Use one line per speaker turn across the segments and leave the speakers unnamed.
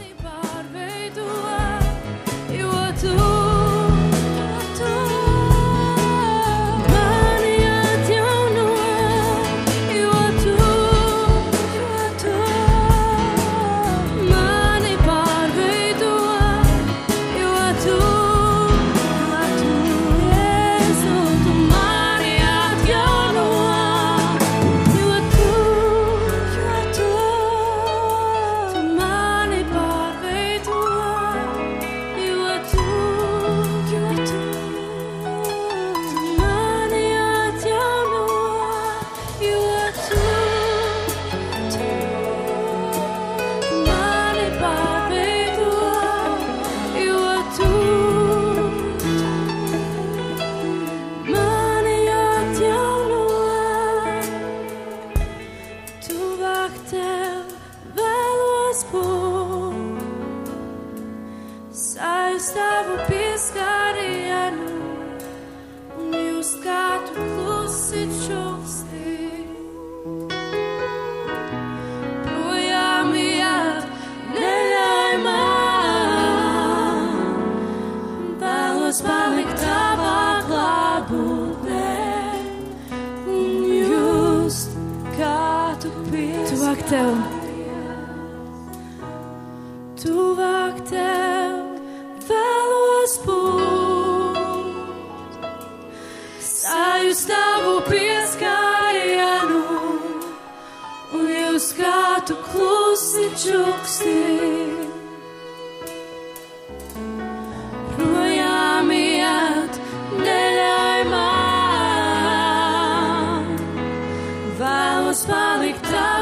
anybody tavā klātbūtnē un just, kā tu pieskārienu. Tuvāk tev. Tuvāk tev vēlos būt, sajust tavu pieskārienu, un jūs kā tu klusi vēlos palikt tavā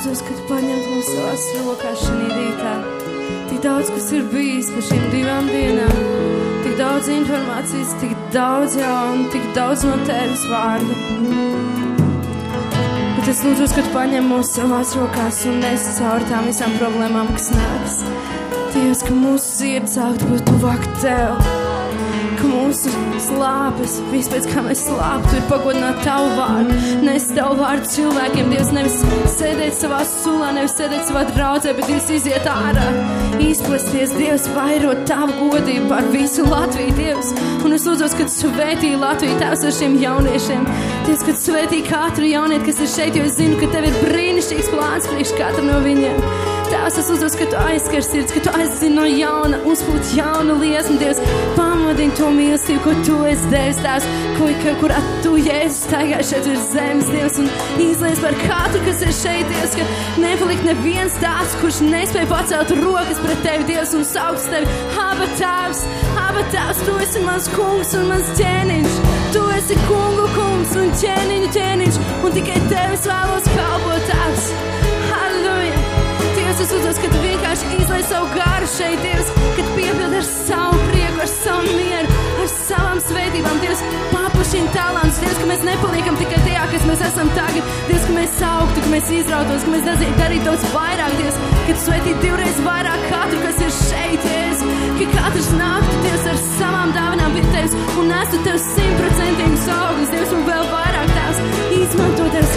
Es lūdzu, ka tu paņemtu mums savās rokās šajā rītā. Tik daudz, kas ir bijis pa šīm divām dienām, tik daudz informācijas, tik daudz jaunu, tik daudz no tevis vārdu. Bet es lūdzu, ka tu paņem mūsu savās rokās un nesi caur tām visām problēmām, kas nāks. Dievs, ka mūsu sirds sāktu būt tuvāk tev mūsu slāpes, vispēc kā mēs slāptu, ir pagodināt tavu vārdu, nes tavu vārdu cilvēkiem. Dievs nevis sēdēt savā sulā, nevis sēdēt savā draudzē, bet Dievs iziet ārā, izplesties, Dievs vairot tavu godību par visu Latviju, Dievs. Un es lūdzu, ka tu svētī Latviju tēvs ar šiem jauniešiem. Dievs, ka tu svētī katru jaunieti, kas ir šeit, jo es zinu, ka tev ir brīnišķīgs plāns priekš katru no viņiem. Tēvs, es lūdzu, ka tu aizskar sirds, ka tu aizdzini no jauna, uzpūt jaunu liesmu, Dievs, pamodini to mīlestību, ko tu esi devis, Tēvs, ko, ka, kurā tu, Jēzus, staigā šeit uz zemes, Dievs, un izlies par katru, kas ir šeit, Dievs, ka nepalikt neviens tāds, kurš nespēja pacelt rokas pret tevi, Dievs, un saukt tevi, Aba Tēvs, Aba Tēvs, tu esi mans kungs un mans ķēniņš, tu esi kungu kungs un ķēniņu ķēniņš, un tikai tevis vēlos šeit, Dievs, kad piepildi ar savu prieku, ar savu mieru, ar savām svētībām, Dievs, paplašina talants, Dievs, ka mēs nepaliekam tikai tajā, kas mēs esam tagad, Dievs, ka mēs augtu, ka mēs izrautos, ka mēs darītu daudz vairāk, Dievs, ka tu svētītu divreiz vairāk katru, kas ir šeit, Dievs, ka katrs nāktu, Dievs, ar savām dāvanām pie Tevis un nestu Tev simtprocentīgus augļus, Dievs, un vēl vairāk Tēvs, izmanto Tevs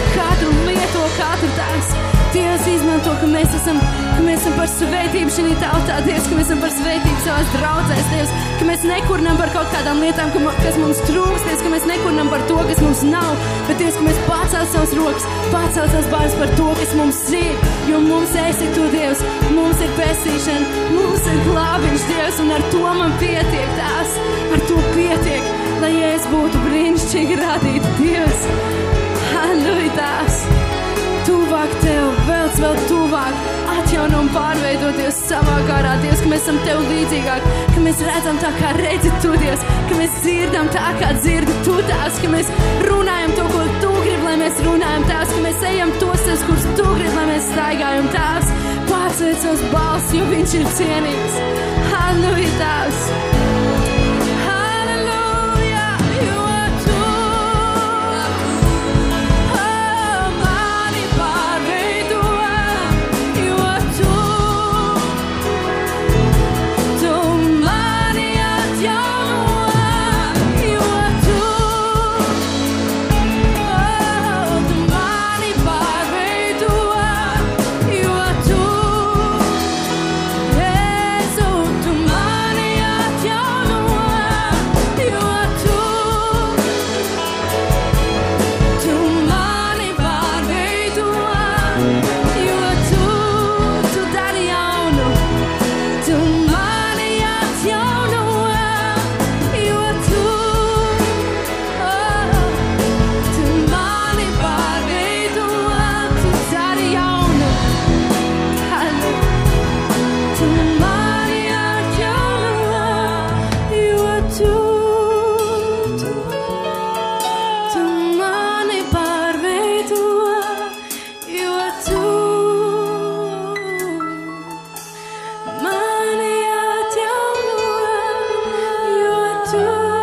Dievs izmanto, ka mēs esam, ka mēs esam par svētību šī tautā, Dievs, ka mēs esam par svētību savās draudzēs, Dievs, ka mēs nekurnam par kaut kādām lietām, kas mums trūks, Dievs, ka mēs nekurnam par to, kas mums nav, bet Dievs, ka mēs pacēl savas rokas, pacēl savas bāras par to, kas mums ir, jo mums esi tu, Dievs, mums ir pestīšana, mums ir glābiņš, Dievs, un ar to man pietiek tās, ar to pietiek, lai es būtu brīnišķīgi radīta, Dievs, halleluja tās. Tuvāk tev, tuvāk, atjauno un pārveidoties savā garā, Dievs, ka mēs esam tev līdzīgāk, ka mēs redzam tā, kā redzi tu, Dievs, ka mēs dzirdam tā, kā dzirdi tu tās, ka mēs runājam to, ko tu gribi, lai mēs runājam tās, ka mēs ejam tos ceļus, kurus tu gribi, lai mēs staigājam tās, pārsveic savus balss, jo viņš ir cienīgs. Halleluja, Tēvs! Jo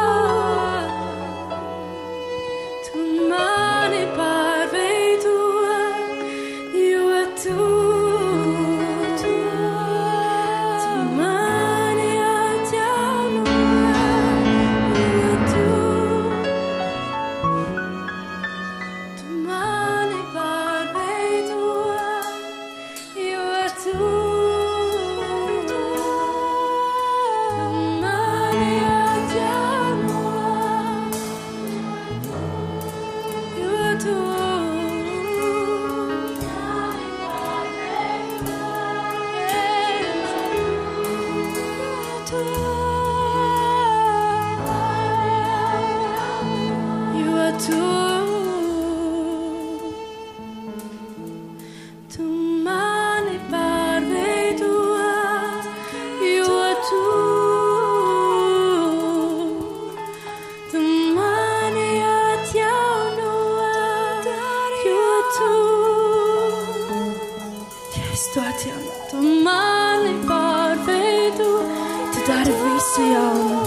Tu dari visu jaunu,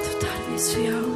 Tu dari visu jaunu. Tu